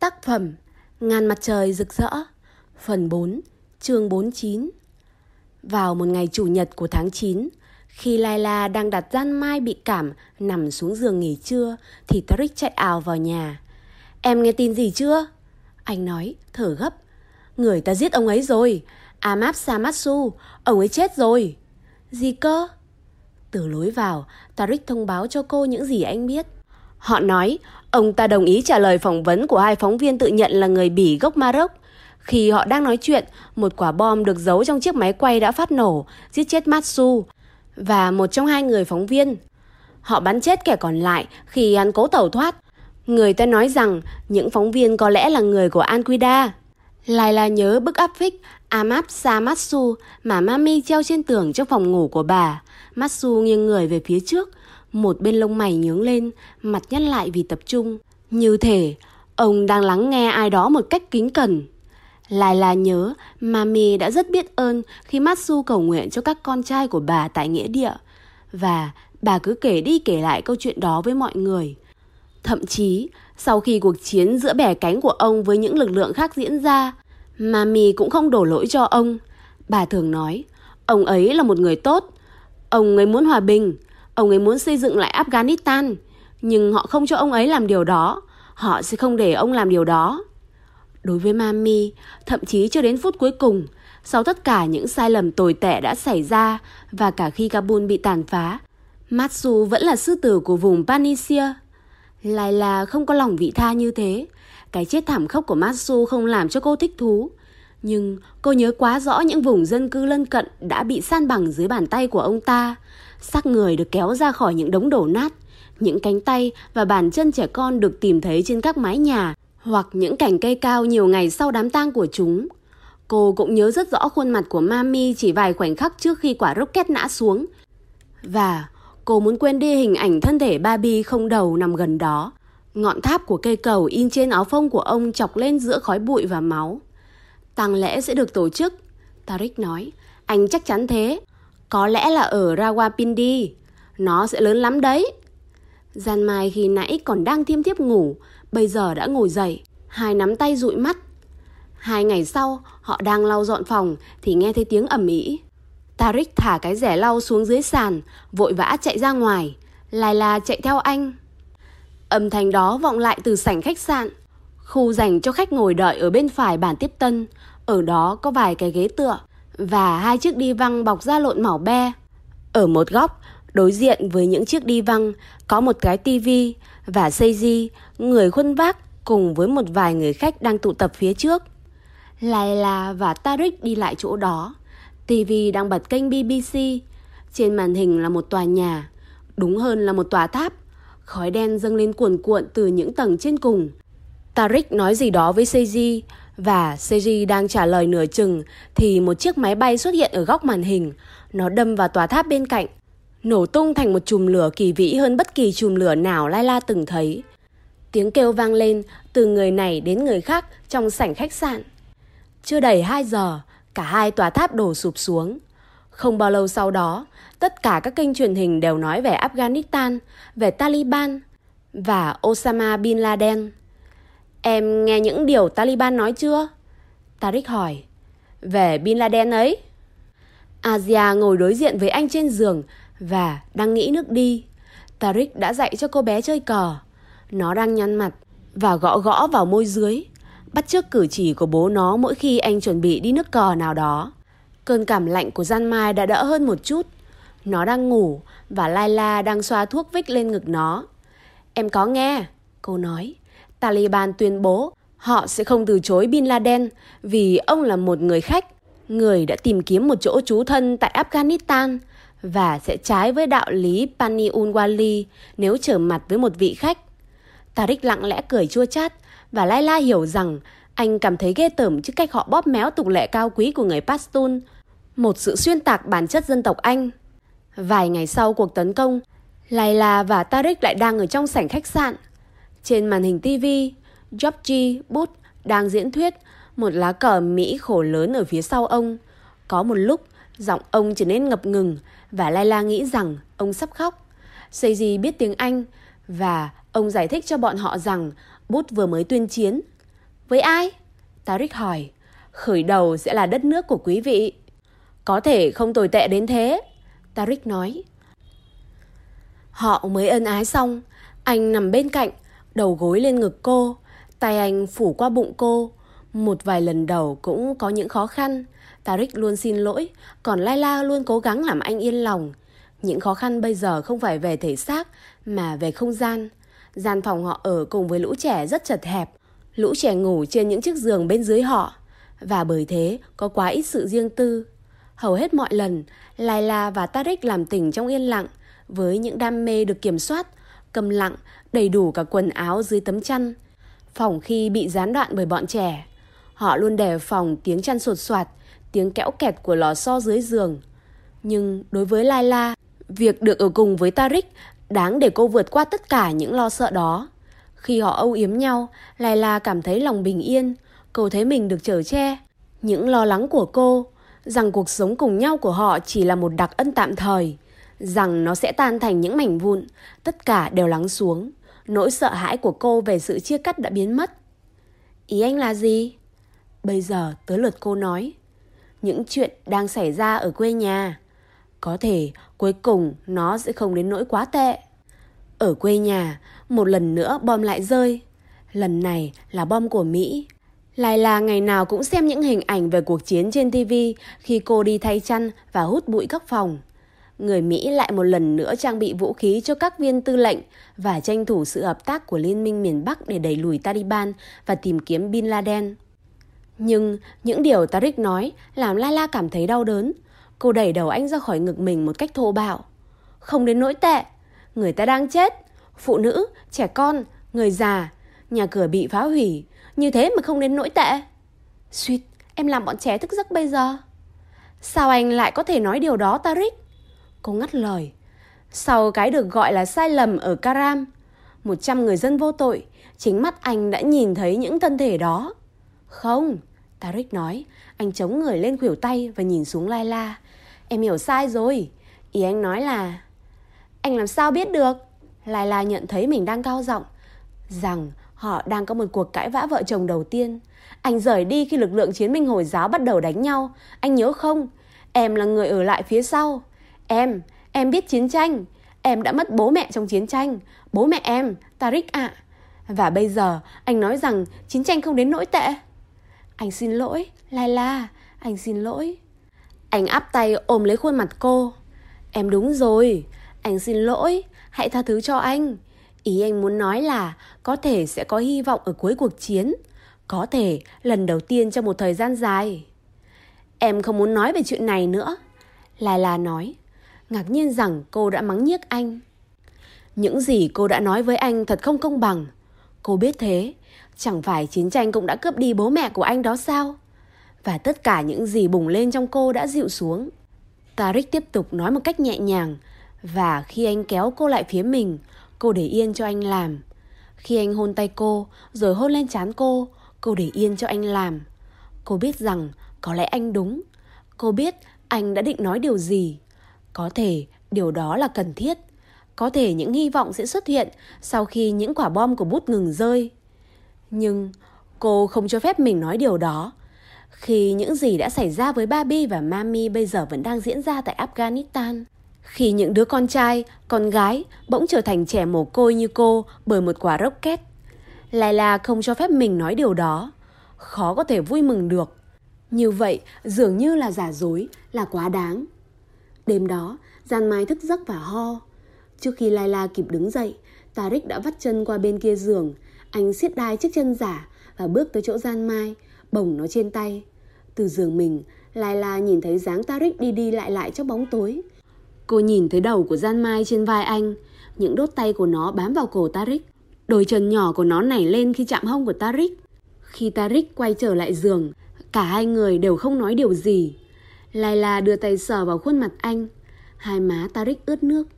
Tác phẩm Ngàn mặt trời rực rỡ, Phần 4 chương 49 Vào một ngày chủ nhật của tháng 9 Khi Laila đang đặt gian mai bị cảm Nằm xuống giường nghỉ trưa, Thì tarik chạy ảo vào nhà. Em nghe tin gì chưa? Anh nói, thở gấp. Người ta giết ông ấy rồi. Amap Samatsu, Ông ấy chết rồi. Gì cơ? Từ lối vào, tarik thông báo cho cô những gì anh biết. Họ nói ông ta đồng ý trả lời phỏng vấn của hai phóng viên tự nhận là người Bỉ gốc Maroc. Khi họ đang nói chuyện, một quả bom được giấu trong chiếc máy quay đã phát nổ, giết chết Matsu và một trong hai người phóng viên. Họ bắn chết kẻ còn lại khi hắn cố tẩu thoát. Người ta nói rằng những phóng viên có lẽ là người của Al-Qaeda. Lại là nhớ bức áp phích Amap Samatsu mà Mami treo trên tường trong phòng ngủ của bà. Matsu nghiêng người về phía trước, một bên lông mày nhướng lên, mặt nhăn lại vì tập trung. Như thể ông đang lắng nghe ai đó một cách kính cẩn. Lại là nhớ, Mami đã rất biết ơn khi Matsu cầu nguyện cho các con trai của bà tại nghĩa địa. Và bà cứ kể đi kể lại câu chuyện đó với mọi người. Thậm chí, sau khi cuộc chiến giữa bẻ cánh của ông với những lực lượng khác diễn ra, Mami cũng không đổ lỗi cho ông. Bà thường nói, ông ấy là một người tốt. Ông ấy muốn hòa bình, Ông ấy muốn xây dựng lại Afghanistan, nhưng họ không cho ông ấy làm điều đó. Họ sẽ không để ông làm điều đó. Đối với Mami, thậm chí cho đến phút cuối cùng, sau tất cả những sai lầm tồi tệ đã xảy ra và cả khi Kabul bị tàn phá, Matsu vẫn là sư tử của vùng Panisia. lại là không có lòng vị tha như thế. Cái chết thảm khốc của Matsu không làm cho cô thích thú. Nhưng cô nhớ quá rõ những vùng dân cư lân cận đã bị san bằng dưới bàn tay của ông ta xác người được kéo ra khỏi những đống đổ nát, những cánh tay và bàn chân trẻ con được tìm thấy trên các mái nhà hoặc những cành cây cao nhiều ngày sau đám tang của chúng. Cô cũng nhớ rất rõ khuôn mặt của Mami chỉ vài khoảnh khắc trước khi quả rocket nã xuống. Và cô muốn quên đi hình ảnh thân thể Barbie không đầu nằm gần đó. Ngọn tháp của cây cầu in trên áo phông của ông chọc lên giữa khói bụi và máu. Tang lễ sẽ được tổ chức, Tarik nói. Anh chắc chắn thế. Có lẽ là ở Rawapindi. Nó sẽ lớn lắm đấy. Gian Mai khi nãy còn đang thiêm thiếp ngủ, bây giờ đã ngồi dậy, hai nắm tay dụi mắt. Hai ngày sau, họ đang lau dọn phòng thì nghe thấy tiếng ầm ĩ. Tarik thả cái rẻ lau xuống dưới sàn, vội vã chạy ra ngoài. Lai Laila chạy theo anh. Âm thanh đó vọng lại từ sảnh khách sạn. Khu dành cho khách ngồi đợi ở bên phải bàn tiếp tân. Ở đó có vài cái ghế tựa và hai chiếc đi văng bọc da lộn màu be. Ở một góc, đối diện với những chiếc đi văng, có một cái tivi và Seiji, người khuân vác cùng với một vài người khách đang tụ tập phía trước. Laila và Tariq đi lại chỗ đó. TV đang bật kênh BBC. Trên màn hình là một tòa nhà, đúng hơn là một tòa tháp. Khói đen dâng lên cuồn cuộn từ những tầng trên cùng. Tariq nói gì đó với Seiji và Seiji đang trả lời nửa chừng thì một chiếc máy bay xuất hiện ở góc màn hình. Nó đâm vào tòa tháp bên cạnh. Nổ tung thành một chùm lửa kỳ vĩ hơn bất kỳ chùm lửa nào Laila từng thấy. Tiếng kêu vang lên từ người này đến người khác trong sảnh khách sạn. Chưa đầy 2 giờ, cả hai tòa tháp đổ sụp xuống. Không bao lâu sau đó, tất cả các kênh truyền hình đều nói về Afghanistan, về Taliban và Osama Bin Laden. Em nghe những điều Taliban nói chưa? Tariq hỏi. Về Bin Laden ấy. Asia ngồi đối diện với anh trên giường và đang nghĩ nước đi. Tariq đã dạy cho cô bé chơi cờ. Nó đang nhăn mặt và gõ gõ vào môi dưới, bắt chước cử chỉ của bố nó mỗi khi anh chuẩn bị đi nước cờ nào đó. Cơn cảm lạnh của Gian Mai đã đỡ hơn một chút. Nó đang ngủ và Laila đang xoa thuốc vích lên ngực nó. Em có nghe, cô nói. Taliban tuyên bố họ sẽ không từ chối Bin Laden vì ông là một người khách, người đã tìm kiếm một chỗ trú thân tại Afghanistan và sẽ trái với đạo lý Pani Unwali nếu trở mặt với một vị khách. Tariq lặng lẽ cười chua chát và Laila hiểu rằng anh cảm thấy ghê tởm trước cách họ bóp méo tục lệ cao quý của người Pashtun, một sự xuyên tạc bản chất dân tộc Anh. Vài ngày sau cuộc tấn công, Laila và Tariq lại đang ở trong sảnh khách sạn. Trên màn hình TV, Georgie Bush đang diễn thuyết một lá cờ Mỹ khổ lớn ở phía sau ông. Có một lúc, giọng ông trở nên ngập ngừng và Layla nghĩ rằng ông sắp khóc. Seiji biết tiếng Anh và ông giải thích cho bọn họ rằng Bút vừa mới tuyên chiến. Với ai? Tariq hỏi. Khởi đầu sẽ là đất nước của quý vị. Có thể không tồi tệ đến thế. Tariq nói. Họ mới ân ái xong. Anh nằm bên cạnh, đầu gối lên ngực cô. Tay anh phủ qua bụng cô. Một vài lần đầu cũng có những khó khăn. Tarik luôn xin lỗi, còn Laila luôn cố gắng làm anh yên lòng. Những khó khăn bây giờ không phải về thể xác mà về không gian. Gian phòng họ ở cùng với lũ trẻ rất chật hẹp. Lũ trẻ ngủ trên những chiếc giường bên dưới họ. Và bởi thế có quá ít sự riêng tư. Hầu hết mọi lần, Laila và Tarik làm tình trong yên lặng, với những đam mê được kiểm soát, cầm lặng, đầy đủ cả quần áo dưới tấm chăn. Phòng khi bị gián đoạn bởi bọn trẻ. Họ luôn đề phòng tiếng chăn sột soạt, tiếng kẽo kẹt của lò xo dưới giường. Nhưng đối với Laila, việc được ở cùng với Tarik đáng để cô vượt qua tất cả những lo sợ đó. Khi họ âu yếm nhau, Laila cảm thấy lòng bình yên, cô thấy mình được chở che. Những lo lắng của cô, rằng cuộc sống cùng nhau của họ chỉ là một đặc ân tạm thời, rằng nó sẽ tan thành những mảnh vụn, tất cả đều lắng xuống. Nỗi sợ hãi của cô về sự chia cắt đã biến mất. Ý anh là gì? Bây giờ tới lượt cô nói. Những chuyện đang xảy ra ở quê nhà. Có thể cuối cùng nó sẽ không đến nỗi quá tệ. Ở quê nhà, một lần nữa bom lại rơi. Lần này là bom của Mỹ. Lại là ngày nào cũng xem những hình ảnh về cuộc chiến trên TV khi cô đi thay chăn và hút bụi các phòng. Người Mỹ lại một lần nữa trang bị vũ khí cho các viên tư lệnh và tranh thủ sự hợp tác của Liên minh miền Bắc để đẩy lùi Taliban và tìm kiếm Bin Laden. Nhưng những điều Tariq nói làm Lala cảm thấy đau đớn. Cô đẩy đầu anh ra khỏi ngực mình một cách thô bạo. Không đến nỗi tệ. Người ta đang chết. Phụ nữ, trẻ con, người già. Nhà cửa bị phá hủy. Như thế mà không đến nỗi tệ. Suýt, em làm bọn trẻ thức giấc bây giờ. Sao anh lại có thể nói điều đó Tariq? Cô ngắt lời. Sau cái được gọi là sai lầm ở Karam, một trăm người dân vô tội, chính mắt anh đã nhìn thấy những thân thể đó. Không, Tarik nói, anh chống người lên khuỷu tay và nhìn xuống Laila. Em hiểu sai rồi. Ý anh nói là... Anh làm sao biết được? Laila nhận thấy mình đang cao giọng rằng họ đang có một cuộc cãi vã vợ chồng đầu tiên. Anh rời đi khi lực lượng chiến binh Hồi giáo bắt đầu đánh nhau. Anh nhớ không? Em là người ở lại phía sau. Em, em biết chiến tranh. Em đã mất bố mẹ trong chiến tranh. Bố mẹ em, Tarik ạ. Và bây giờ anh nói rằng chiến tranh không đến nỗi tệ. Anh xin lỗi, Laila, anh xin lỗi. Anh áp tay ôm lấy khuôn mặt cô. Em đúng rồi, anh xin lỗi, hãy tha thứ cho anh. Ý anh muốn nói là có thể sẽ có hy vọng ở cuối cuộc chiến. Có thể lần đầu tiên trong một thời gian dài. Em không muốn nói về chuyện này nữa. Laila nói, ngạc nhiên rằng cô đã mắng nhiếc anh. Những gì cô đã nói với anh thật không công bằng. Cô biết thế, chẳng phải chiến tranh cũng đã cướp đi bố mẹ của anh đó sao? Và tất cả những gì bùng lên trong cô đã dịu xuống. Tarik tiếp tục nói một cách nhẹ nhàng và khi anh kéo cô lại phía mình, cô để yên cho anh làm. Khi anh hôn tay cô rồi hôn lên trán cô, cô để yên cho anh làm. Cô biết rằng có lẽ anh đúng. Cô biết anh đã định nói điều gì. Có thể điều đó là cần thiết. Có thể những hy vọng sẽ xuất hiện sau khi những quả bom của bút ngừng rơi. Nhưng cô không cho phép mình nói điều đó. Khi những gì đã xảy ra với Babi và Mami bây giờ vẫn đang diễn ra tại Afghanistan. Khi những đứa con trai, con gái bỗng trở thành trẻ mồ côi như cô bởi một quả rocket. lại là không cho phép mình nói điều đó. Khó có thể vui mừng được. Như vậy dường như là giả dối, là quá đáng. Đêm đó, Gian Mai thức giấc và ho. Trước khi Laila kịp đứng dậy, Tarik đã vắt chân qua bên kia giường. Anh siết đai chiếc chân giả và bước tới chỗ Gian Mai, bồng nó trên tay. Từ giường mình, Laila nhìn thấy dáng Tarik đi đi lại lại trong bóng tối. Cô nhìn thấy đầu của Gian Mai trên vai anh, những đốt tay của nó bám vào cổ Tarik, Đôi chân nhỏ của nó nảy lên khi chạm hông của Tarik. Khi Tarik quay trở lại giường, cả hai người đều không nói điều gì. Laila đưa tay sờ vào khuôn mặt anh. Hai má Tarik ướt nước.